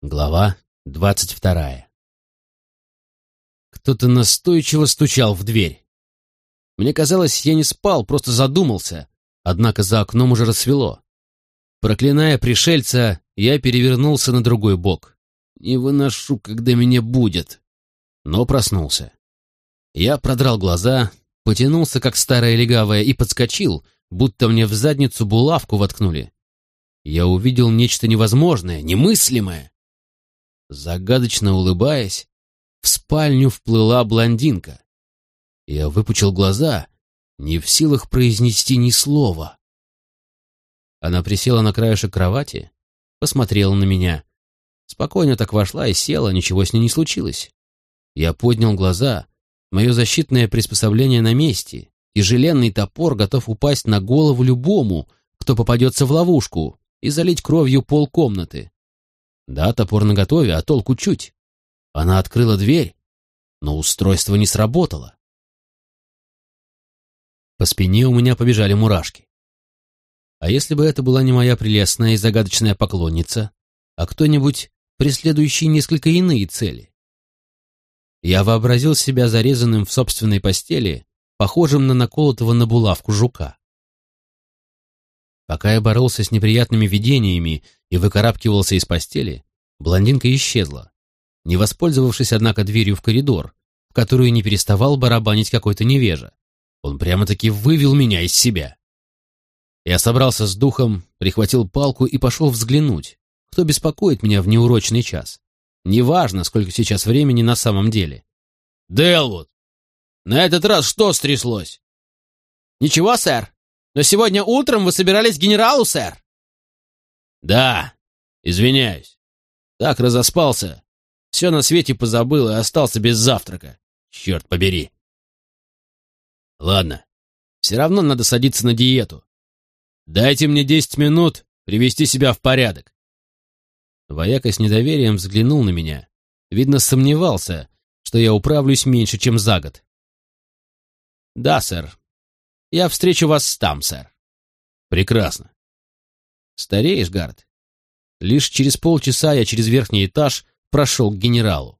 Глава двадцать вторая Кто-то настойчиво стучал в дверь. Мне казалось, я не спал, просто задумался, однако за окном уже рассвело. Проклиная пришельца, я перевернулся на другой бок. Не выношу, когда меня будет. Но проснулся. Я продрал глаза, потянулся, как старая легавая, и подскочил, будто мне в задницу булавку воткнули. Я увидел нечто невозможное, немыслимое. Загадочно улыбаясь, в спальню вплыла блондинка. Я выпучил глаза, не в силах произнести ни слова. Она присела на краешек кровати, посмотрела на меня. Спокойно так вошла и села, ничего с ней не случилось. Я поднял глаза, мое защитное приспособление на месте, тяжеленный топор готов упасть на голову любому, кто попадется в ловушку, и залить кровью пол комнаты. Да, топор наготове, а толку чуть. Она открыла дверь, но устройство не сработало. По спине у меня побежали мурашки. А если бы это была не моя прелестная и загадочная поклонница, а кто-нибудь, преследующий несколько иные цели? Я вообразил себя зарезанным в собственной постели, похожим на наколотого на булавку жука. Пока я боролся с неприятными видениями и выкарабкивался из постели, блондинка исчезла, не воспользовавшись, однако, дверью в коридор, в которую не переставал барабанить какой-то невежа. Он прямо-таки вывел меня из себя. Я собрался с духом, прихватил палку и пошел взглянуть, кто беспокоит меня в неурочный час. Неважно, сколько сейчас времени на самом деле. «Делвуд! На этот раз что стряслось?» «Ничего, сэр. Но сегодня утром вы собирались к генералу, сэр?» «Да, извиняюсь. Так разоспался. Все на свете позабыл и остался без завтрака. Черт побери!» «Ладно, все равно надо садиться на диету. Дайте мне десять минут привести себя в порядок». Вояка с недоверием взглянул на меня. Видно, сомневался, что я управлюсь меньше, чем за год. «Да, сэр. Я встречу вас там, сэр». «Прекрасно». «Стареешь, Гард?» Лишь через полчаса я через верхний этаж прошел к генералу.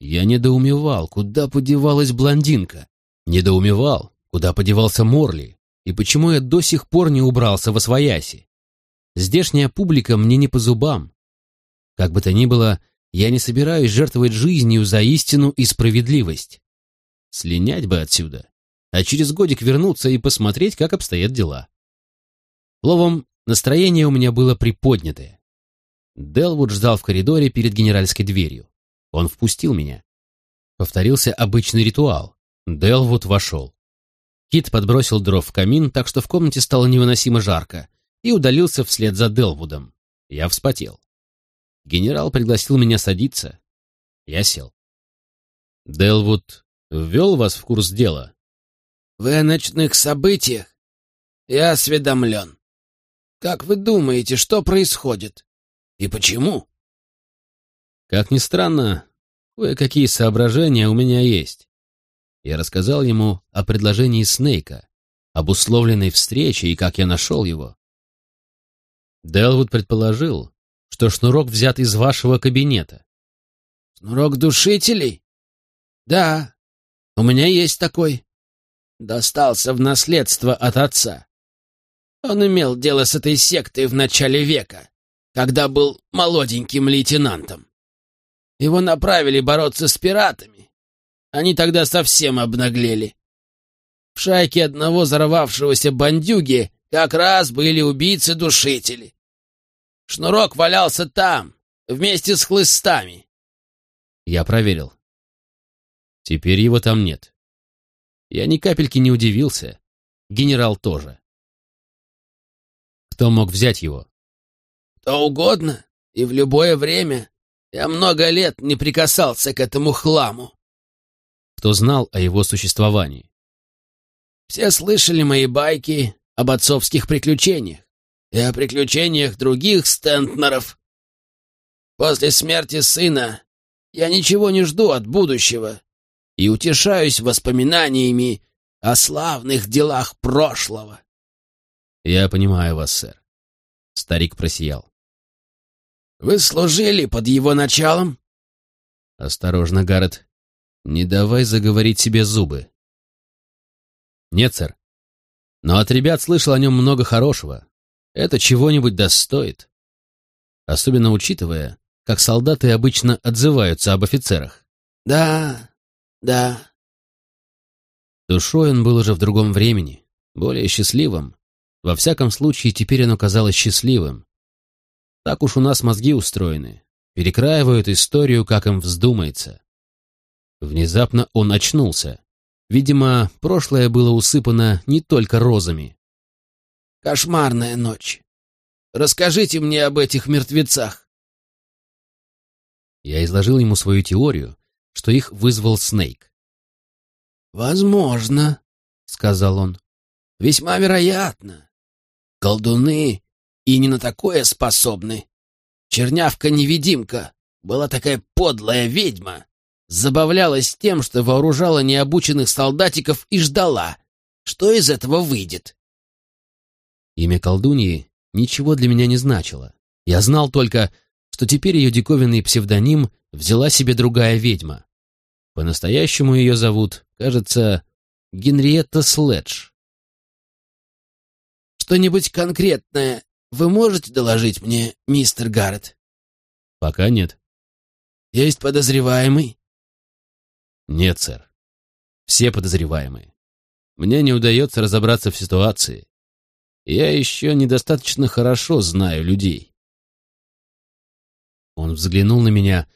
Я недоумевал, куда подевалась блондинка. Недоумевал, куда подевался Морли, и почему я до сих пор не убрался во свояси. Здешняя публика мне не по зубам. Как бы то ни было, я не собираюсь жертвовать жизнью за истину и справедливость. Слинять бы отсюда, а через годик вернуться и посмотреть, как обстоят дела. Словом, настроение у меня было приподнятое. Делвуд ждал в коридоре перед генеральской дверью. Он впустил меня. Повторился обычный ритуал. Делвуд вошел. Кит подбросил дров в камин, так что в комнате стало невыносимо жарко, и удалился вслед за Делвудом. Я вспотел. Генерал пригласил меня садиться. Я сел. «Делвуд ввел вас в курс дела?» «Вы о ночных событиях?» «Я осведомлен. Как вы думаете, что происходит? И почему?» «Как ни странно, кое-какие соображения у меня есть. Я рассказал ему о предложении Снейка, об условленной встрече и как я нашел его. Делвуд предположил, что шнурок взят из вашего кабинета. Шнурок душителей? Да, у меня есть такой. Достался в наследство от отца. Он имел дело с этой сектой в начале века, когда был молоденьким лейтенантом. Его направили бороться с пиратами, они тогда совсем обнаглели. В шайке одного взорвавшегося бандюги как раз были убийцы-душители. Шнурок валялся там, вместе с хлыстами. Я проверил. Теперь его там нет. Я ни капельки не удивился. Генерал тоже. Кто мог взять его? Кто угодно и в любое время. Я много лет не прикасался к этому хламу кто знал о его существовании. Все слышали мои байки об отцовских приключениях и о приключениях других стентнеров. После смерти сына я ничего не жду от будущего и утешаюсь воспоминаниями о славных делах прошлого. Я понимаю вас, сэр. Старик просиял. Вы служили под его началом? Осторожно, Гаррет. Не давай заговорить себе зубы. Нет, сэр. Но от ребят слышал о нем много хорошего. Это чего-нибудь достоит. Особенно учитывая, как солдаты обычно отзываются об офицерах. Да, да. Душой он был уже в другом времени, более счастливым. Во всяком случае, теперь оно казалось счастливым. Так уж у нас мозги устроены. Перекраивают историю, как им вздумается. Внезапно он очнулся. Видимо, прошлое было усыпано не только розами. «Кошмарная ночь. Расскажите мне об этих мертвецах». Я изложил ему свою теорию, что их вызвал Снейк. «Возможно», — сказал он. «Весьма вероятно. Колдуны и не на такое способны. Чернявка-невидимка была такая подлая ведьма, забавлялась тем, что вооружала необученных солдатиков и ждала, что из этого выйдет. Имя колдуньи ничего для меня не значило. Я знал только, что теперь ее диковинный псевдоним взяла себе другая ведьма. По-настоящему ее зовут, кажется, Генриетта Следж. «Что-нибудь конкретное вы можете доложить мне, мистер Гаррет?» «Пока нет». «Есть подозреваемый?» «Нет, сэр. Все подозреваемые. Мне не удается разобраться в ситуации. Я еще недостаточно хорошо знаю людей». Он взглянул на меня,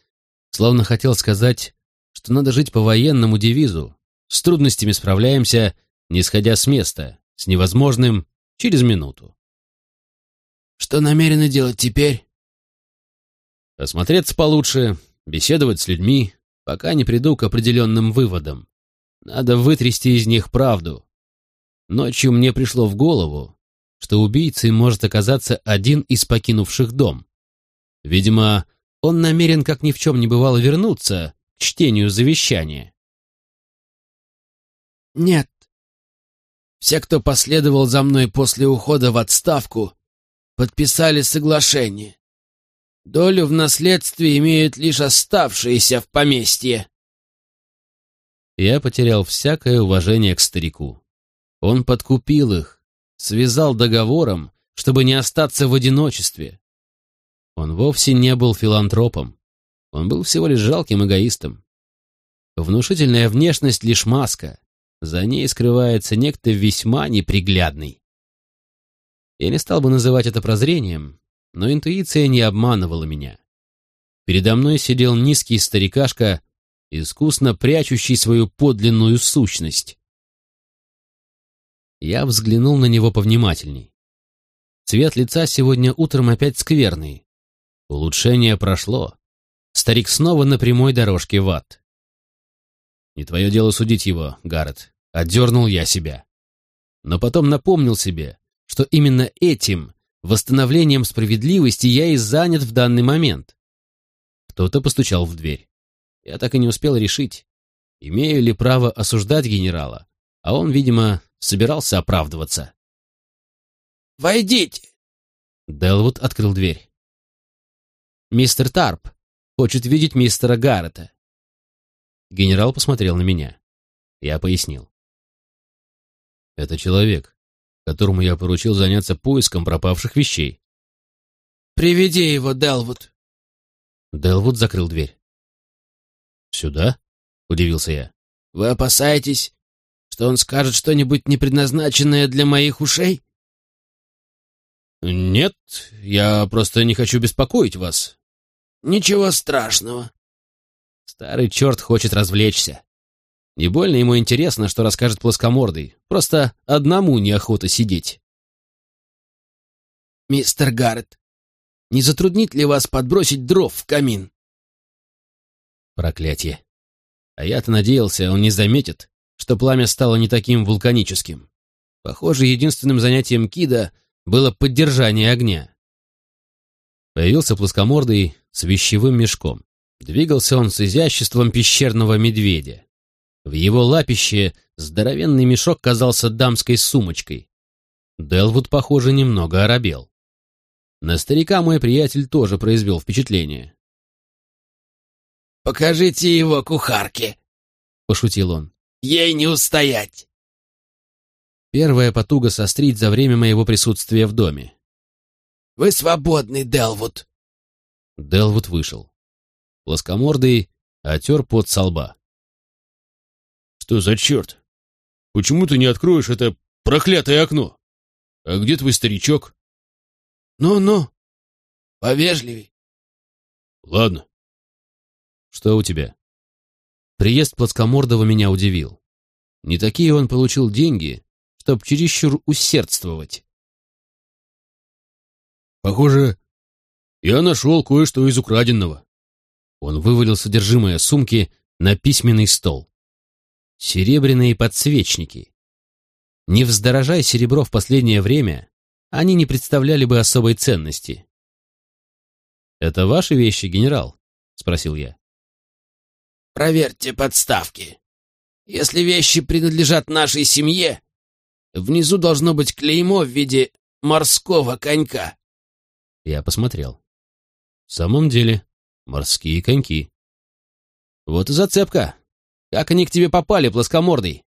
словно хотел сказать, что надо жить по военному девизу. С трудностями справляемся, не сходя с места, с невозможным через минуту. Что намерены делать теперь? Осмотреться получше, беседовать с людьми, пока не приду к определенным выводам. Надо вытрясти из них правду. Ночью мне пришло в голову, что убийцей может оказаться один из покинувших дом. Видимо, он намерен, как ни в чем не бывало, вернуться к чтению завещания. Нет. Все, кто последовал за мной после ухода в отставку, подписали соглашение. Долю в наследстве имеют лишь оставшиеся в поместье. Я потерял всякое уважение к старику. Он подкупил их, связал договором, чтобы не остаться в одиночестве. Он вовсе не был филантропом. Он был всего лишь жалким эгоистом. Внушительная внешность — лишь маска. За ней скрывается некто весьма неприглядный. Я не стал бы называть это прозрением, но интуиция не обманывала меня. Передо мной сидел низкий старикашка, искусно прячущий свою подлинную сущность. Я взглянул на него повнимательней. Цвет лица сегодня утром опять скверный. Улучшение прошло. Старик снова на прямой дорожке в ад. «Не твое дело судить его, Гаррет», — отдернул я себя. Но потом напомнил себе, что именно этим, восстановлением справедливости, я и занят в данный момент. Кто-то постучал в дверь. Я так и не успел решить, имею ли право осуждать генерала, а он, видимо, собирался оправдываться. «Войдите!» Делвуд открыл дверь. «Мистер Тарп хочет видеть мистера Гаррета». Генерал посмотрел на меня. Я пояснил. «Это человек, которому я поручил заняться поиском пропавших вещей. «Приведи его, Делвуд!» Делвуд закрыл дверь. «Сюда?» — удивился я. «Вы опасаетесь, что он скажет что-нибудь непредназначенное для моих ушей?» «Нет, я просто не хочу беспокоить вас». «Ничего страшного». Старый черт хочет развлечься. Не больно ему интересно, что расскажет плоскомордый. Просто одному неохота сидеть. «Мистер Гаррет, не затруднит ли вас подбросить дров в камин?» Проклятие. А я-то надеялся, он не заметит, что пламя стало не таким вулканическим. Похоже, единственным занятием Кида было поддержание огня. Появился плоскомордый с вещевым мешком. Двигался он с изяществом пещерного медведя. В его лапище здоровенный мешок казался дамской сумочкой. Делвуд, похоже, немного оробел. На старика мой приятель тоже произвел впечатление. «Покажите его кухарке», — пошутил он. «Ей не устоять». Первая потуга сострить за время моего присутствия в доме. «Вы свободны, Делвуд». Делвуд вышел. Плоскомордый отер пот со лба. «Что за черт? Почему ты не откроешь это проклятое окно? А где твой старичок?» «Ну-ну, повежливей». «Ладно». «Что у тебя?» Приезд Плоскомордова меня удивил. Не такие он получил деньги, чтоб чересчур усердствовать. «Похоже, я нашел кое-что из украденного». Он вывалил содержимое сумки на письменный стол. Серебряные подсвечники. Не вздорожай серебро в последнее время, они не представляли бы особой ценности. «Это ваши вещи, генерал?» — спросил я. «Проверьте подставки. Если вещи принадлежат нашей семье, внизу должно быть клеймо в виде морского конька». Я посмотрел. В самом деле, морские коньки. Вот и зацепка. Как они к тебе попали, плоскомордый?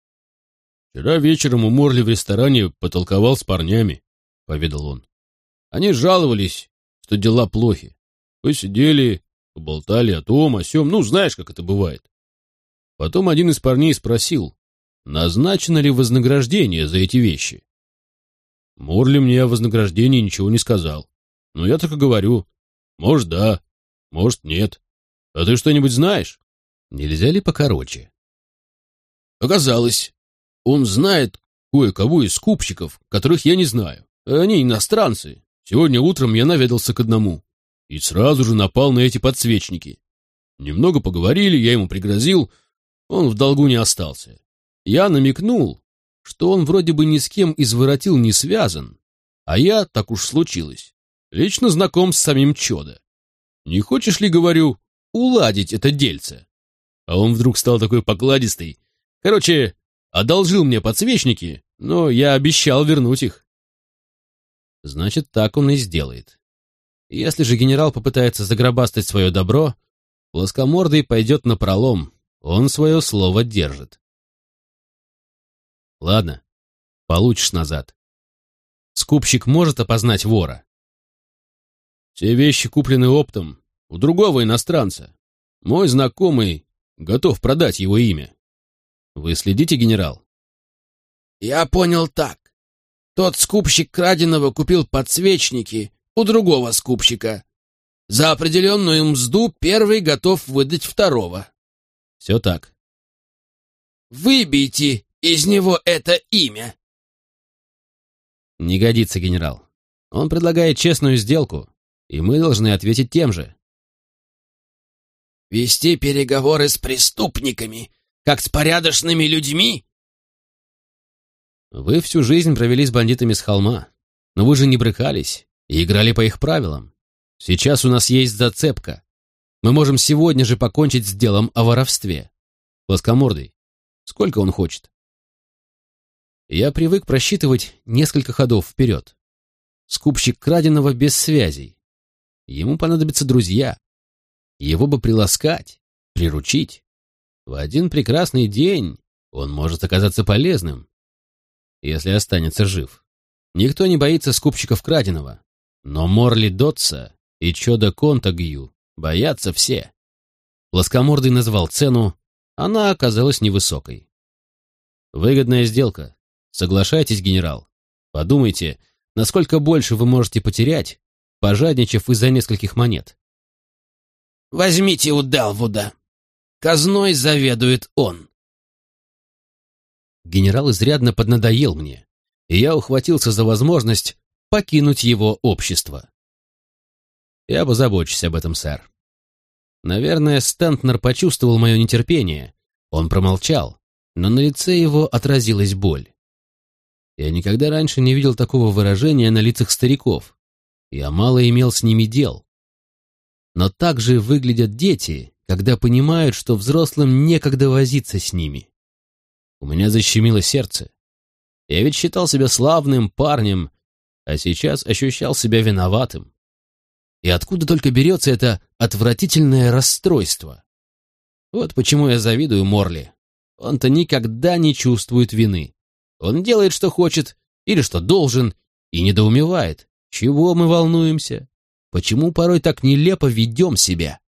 Вчера вечером у Морли в ресторане потолковал с парнями, поведал он. Они жаловались, что дела плохи. Посидели, поболтали о том, о сём, ну, знаешь, как это бывает. Потом один из парней спросил, назначено ли вознаграждение за эти вещи. Морли мне о вознаграждении ничего не сказал. Но я так и говорю, может, да, может, нет. А ты что-нибудь знаешь? Нельзя ли покороче? Оказалось, он знает кое-кого из скупщиков, которых я не знаю. Они иностранцы. Сегодня утром я наведался к одному. И сразу же напал на эти подсвечники. Немного поговорили, я ему пригрозил. Он в долгу не остался. Я намекнул, что он вроде бы ни с кем из воротил не связан. А я, так уж случилось, лично знаком с самим Чодо. Не хочешь ли, говорю, уладить это дельце? А он вдруг стал такой покладистый. Короче, одолжил мне подсвечники, но я обещал вернуть их. Значит, так он и сделает. Если же генерал попытается загробастать свое добро, плоскомордый пойдет на пролом, он свое слово держит. Ладно, получишь назад. Скупщик может опознать вора. Все вещи куплены оптом у другого иностранца. Мой знакомый готов продать его имя. Вы следите, генерал? Я понял так. Тот скупщик краденого купил подсвечники у другого скупщика. За определенную мзду первый готов выдать второго. Все так. Выбейте из него это имя. Не годится, генерал. Он предлагает честную сделку, и мы должны ответить тем же. Вести переговоры с преступниками, как с порядочными людьми? Вы всю жизнь провели с бандитами с холма, но вы же не брыкались и играли по их правилам. Сейчас у нас есть зацепка. Мы можем сегодня же покончить с делом о воровстве. Плоскомордый, сколько он хочет? Я привык просчитывать несколько ходов вперед. Скупщик краденого без связей. Ему понадобятся друзья. Его бы приласкать, приручить. В один прекрасный день он может оказаться полезным, если останется жив. Никто не боится скупщиков краденого, но Морли Дотса и Чода Контагью боятся все. Плоскомордый назвал цену, она оказалась невысокой. Выгодная сделка. Соглашайтесь, генерал. Подумайте, насколько больше вы можете потерять, пожадничав из-за нескольких монет. Возьмите у Делвуда. Казной заведует он. Генерал изрядно поднадоел мне, и я ухватился за возможность покинуть его общество. Я позабочусь об этом, сэр. Наверное, Стентнер почувствовал мое нетерпение. Он промолчал, но на лице его отразилась боль. Я никогда раньше не видел такого выражения на лицах стариков. Я мало имел с ними дел. Но так же выглядят дети, когда понимают, что взрослым некогда возиться с ними. У меня защемило сердце. Я ведь считал себя славным парнем, а сейчас ощущал себя виноватым. И откуда только берется это отвратительное расстройство? Вот почему я завидую Морли. Он-то никогда не чувствует вины. Он делает, что хочет или что должен, и недоумевает, чего мы волнуемся, почему порой так нелепо ведем себя.